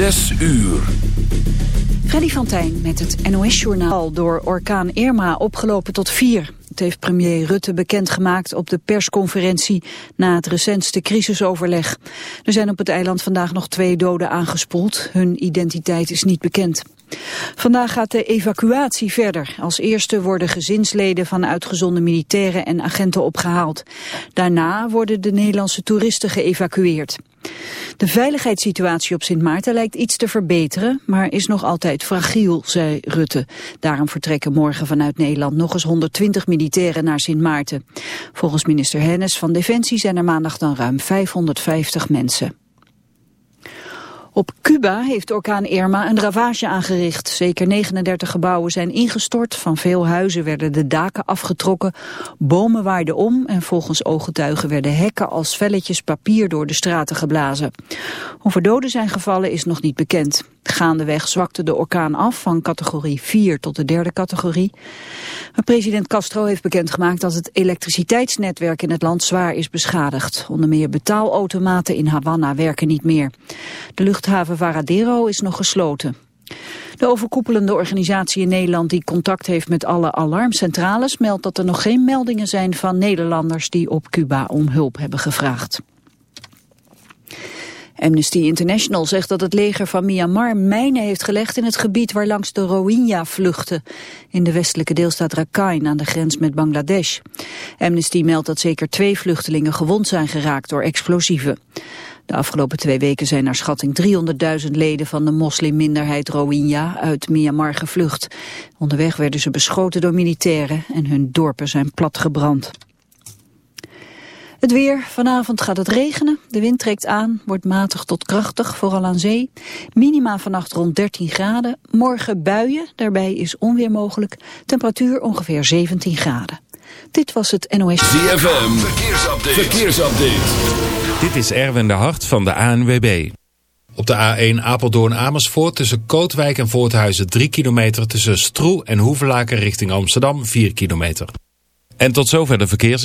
Zes uur. Freddy van Tijn met het NOS-journaal door orkaan Irma opgelopen tot vier. Het heeft premier Rutte bekendgemaakt op de persconferentie na het recentste crisisoverleg. Er zijn op het eiland vandaag nog twee doden aangespoeld. Hun identiteit is niet bekend. Vandaag gaat de evacuatie verder. Als eerste worden gezinsleden van uitgezonden militairen en agenten opgehaald. Daarna worden de Nederlandse toeristen geëvacueerd. De veiligheidssituatie op Sint Maarten lijkt iets te verbeteren, maar is nog altijd fragiel, zei Rutte. Daarom vertrekken morgen vanuit Nederland nog eens 120 militairen naar Sint Maarten. Volgens minister Hennis van Defensie zijn er maandag dan ruim 550 mensen. Op Cuba heeft orkaan Irma een ravage aangericht. Zeker 39 gebouwen zijn ingestort. Van veel huizen werden de daken afgetrokken. Bomen waarden om en volgens ooggetuigen werden hekken als velletjes papier door de straten geblazen. Hoeveel doden zijn gevallen is nog niet bekend. Gaandeweg zwakte de orkaan af van categorie 4 tot de derde categorie. President Castro heeft bekendgemaakt dat het elektriciteitsnetwerk in het land zwaar is beschadigd. Onder meer betaalautomaten in Havana werken niet meer. De luchthaven Varadero is nog gesloten. De overkoepelende organisatie in Nederland die contact heeft met alle alarmcentrales meldt dat er nog geen meldingen zijn van Nederlanders die op Cuba om hulp hebben gevraagd. Amnesty International zegt dat het leger van Myanmar mijnen heeft gelegd in het gebied waar langs de Rohingya vluchten, in de westelijke deelstaat Rakhine aan de grens met Bangladesh. Amnesty meldt dat zeker twee vluchtelingen gewond zijn geraakt door explosieven. De afgelopen twee weken zijn naar schatting 300.000 leden van de moslimminderheid Rohingya uit Myanmar gevlucht. Onderweg werden ze beschoten door militairen en hun dorpen zijn platgebrand. Het weer. Vanavond gaat het regenen. De wind trekt aan, wordt matig tot krachtig, vooral aan zee. Minima vannacht rond 13 graden. Morgen buien, daarbij is onweer mogelijk. Temperatuur ongeveer 17 graden. Dit was het NOS. ZFM. Verkeersupdate. Verkeersupdate. Dit is Erwin de Hart van de ANWB. Op de A1 Apeldoorn-Amersfoort tussen Kootwijk en Voorthuizen 3 kilometer... tussen Stroe en Hoevelaken richting Amsterdam 4 kilometer. En tot zover de verkeers...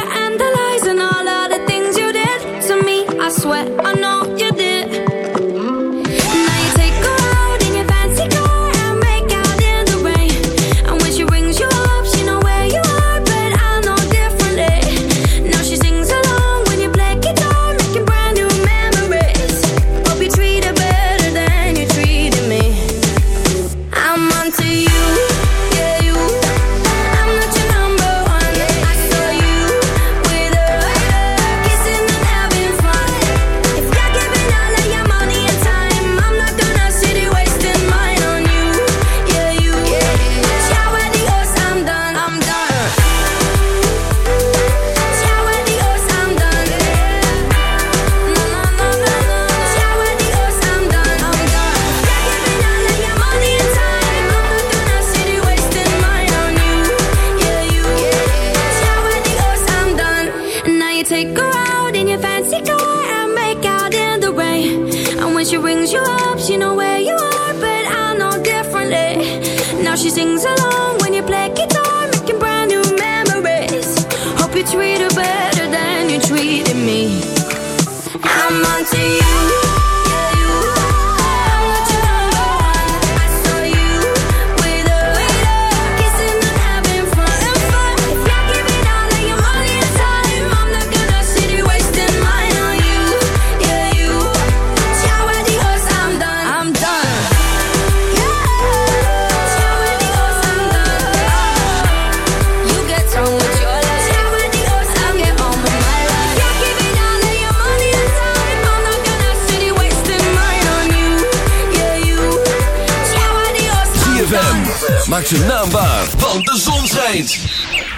zijn naam want de zon schijnt.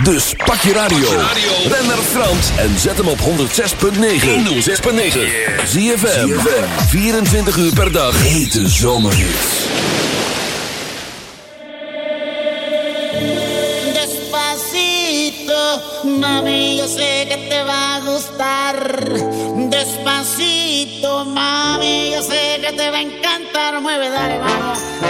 Dus pak je radio, Ben naar Frans en zet hem op 106.9. 106.9. Zie je 24 uur per dag. Hete zomerhits. Despacito, mami, yo sé que te va a gustar. Despacito, mami, yo sé que te va a encantar. Mueve, dale, vamos.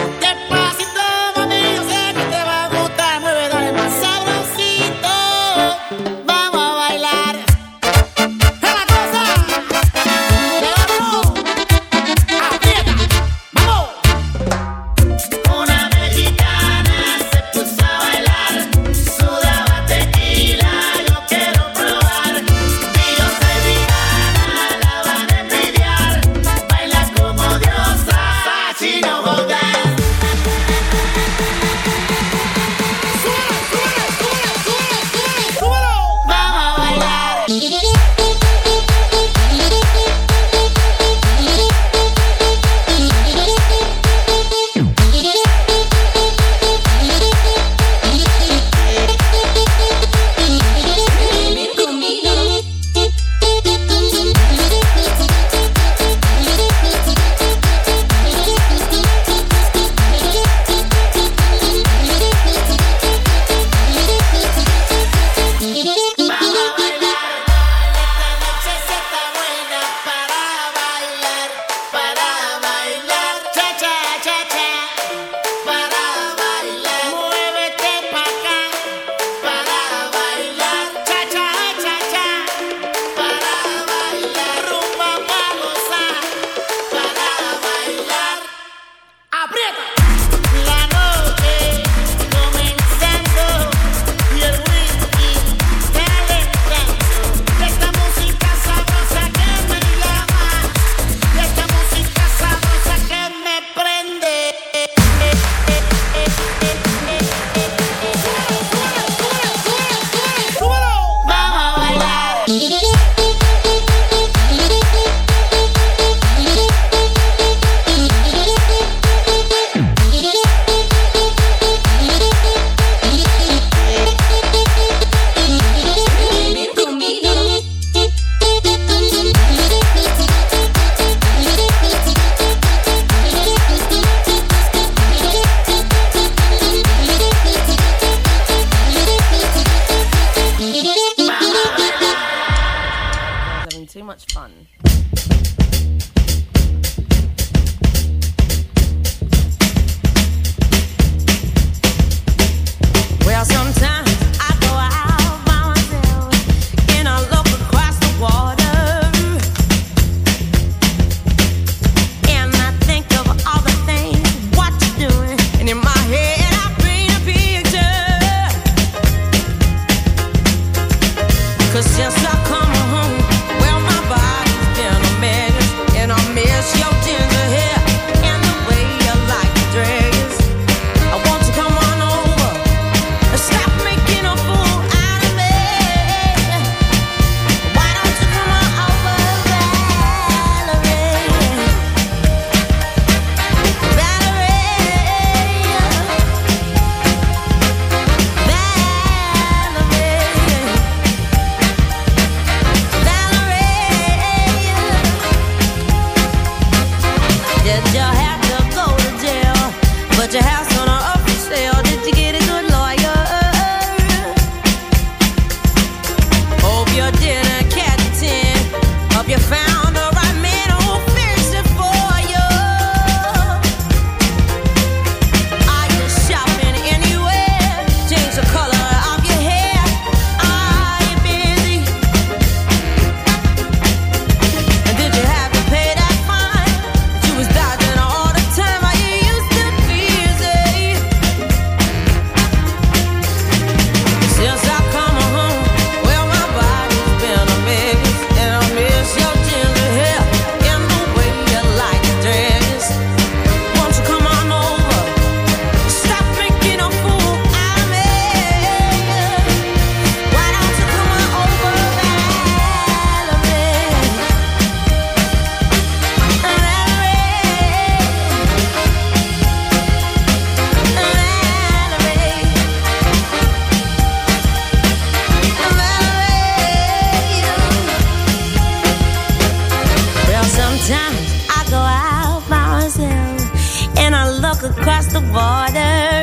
the water.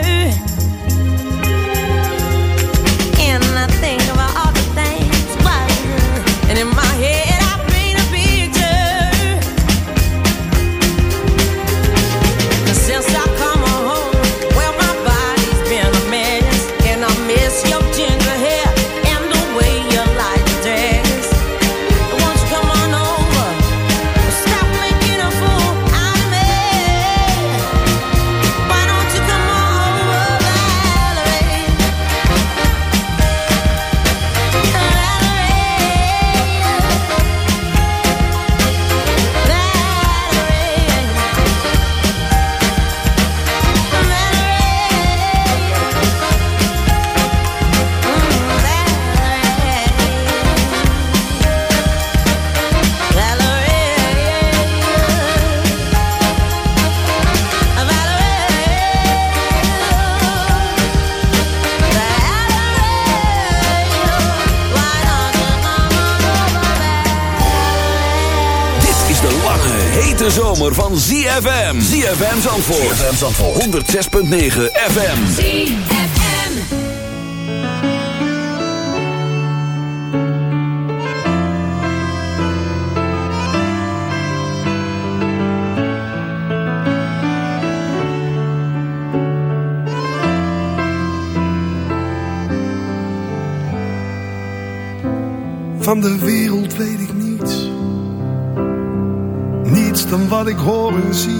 ZFM. ZFM Zandvoort. ZFM Zandvoort. 106.9 FM. Van de wereld weet ik niets. Niets dan wat ik hoor en zie.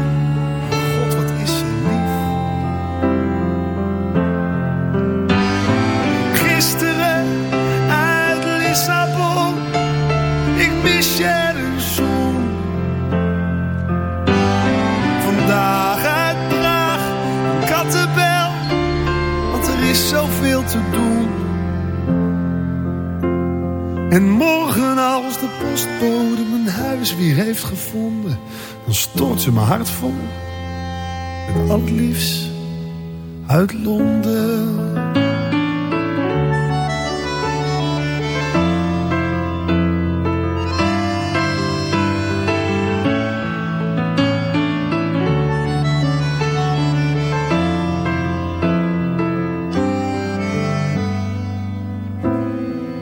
En morgen als de postbode mijn huis weer heeft gevonden, dan stort ze mijn hart vol. Met liefst uit Londen.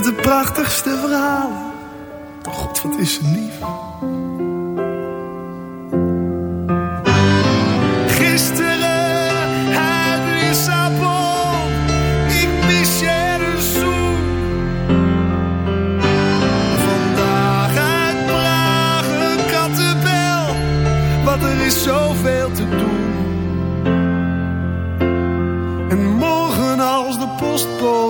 De prachtigste verhalen. Oh God, wat is ze lief. Gisteren uit Lissabon. Ik mis je de zoen. Vandaag uit Praag een kattenbel. Want er is zoveel te doen. En morgen als de postbode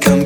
become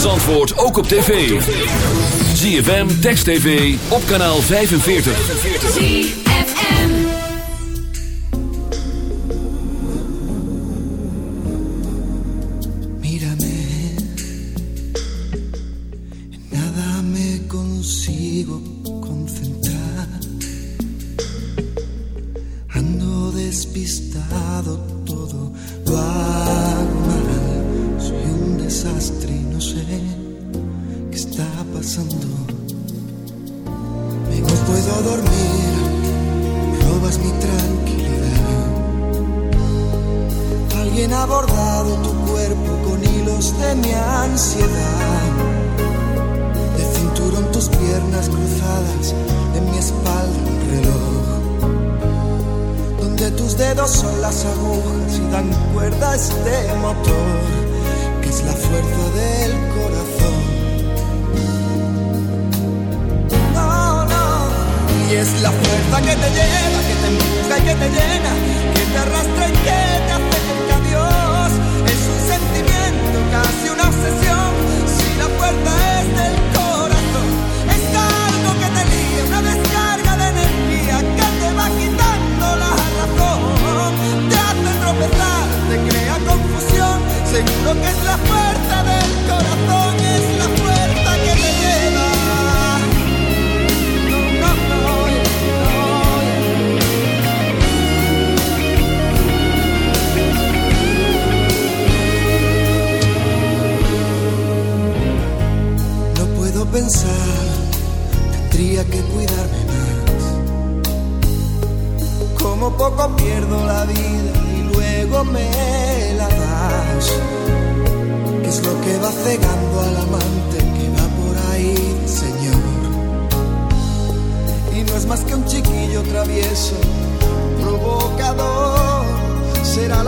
van Zandvoort ook op tv. ZFM, Text TV, op kanaal 45. Mírame Nada consigo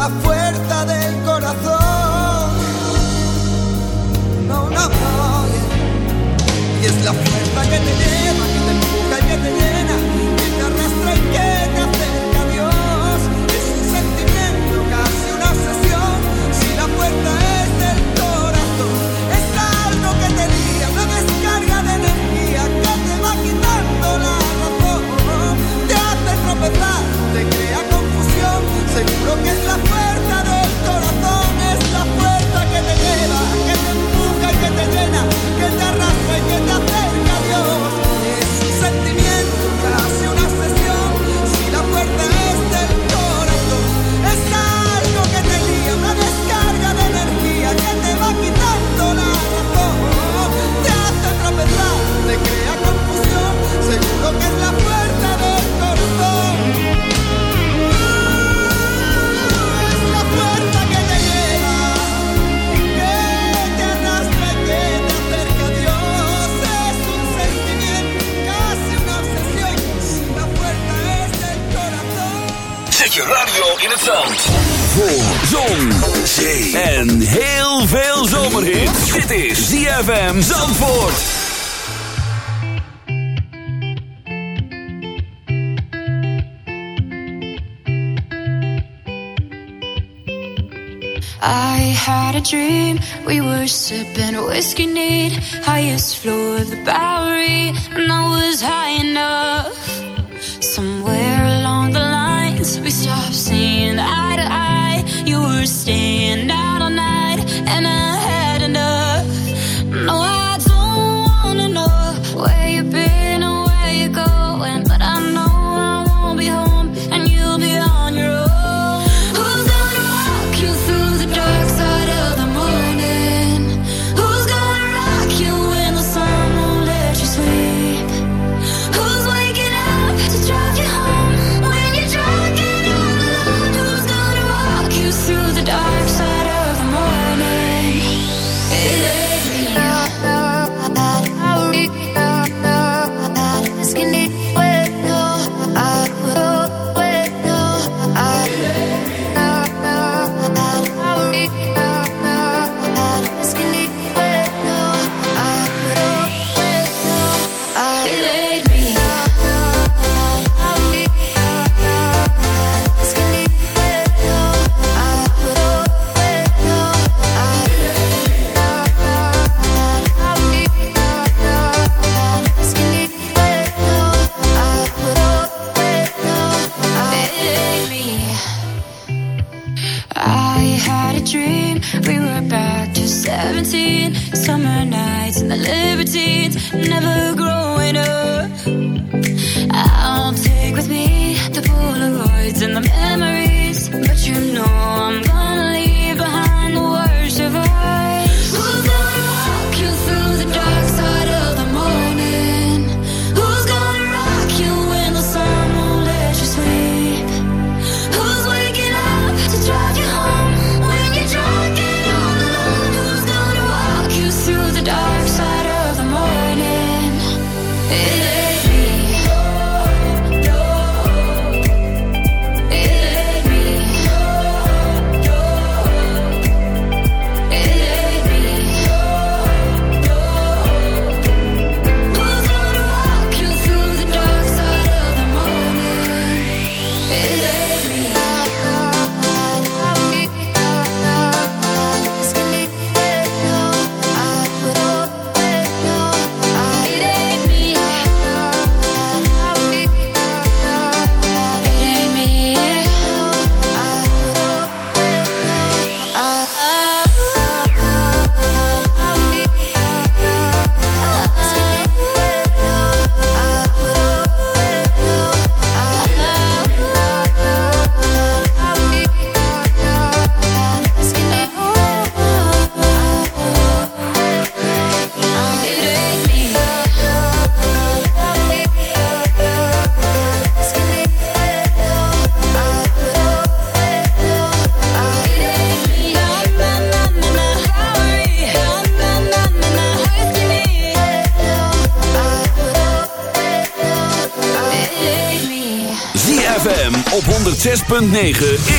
la puerta del corazón. No, no, no. Y es la fuerza que te lleva, que te empuja y que te lleva. je radio in het zand. Voor zon, zee en heel veel zomerhit. Dit is ZFM Zandvoort. I had a dream, we were sipping whiskey neat Highest floor of the Bowery, and I was high enough 9.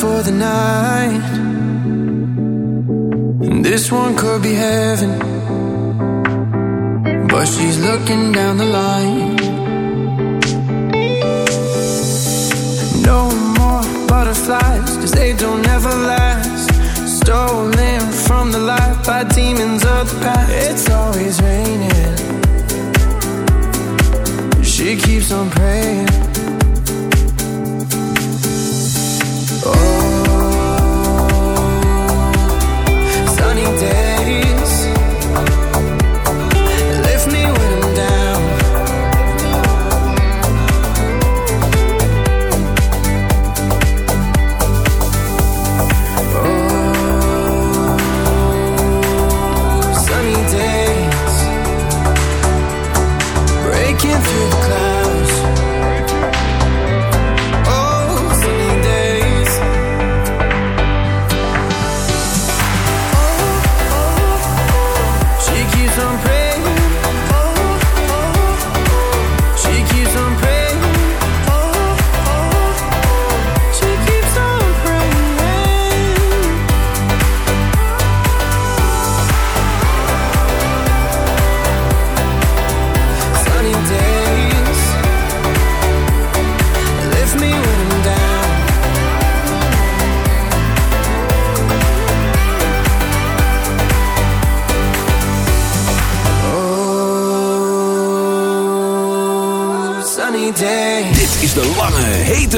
for the night.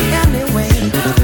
anyway.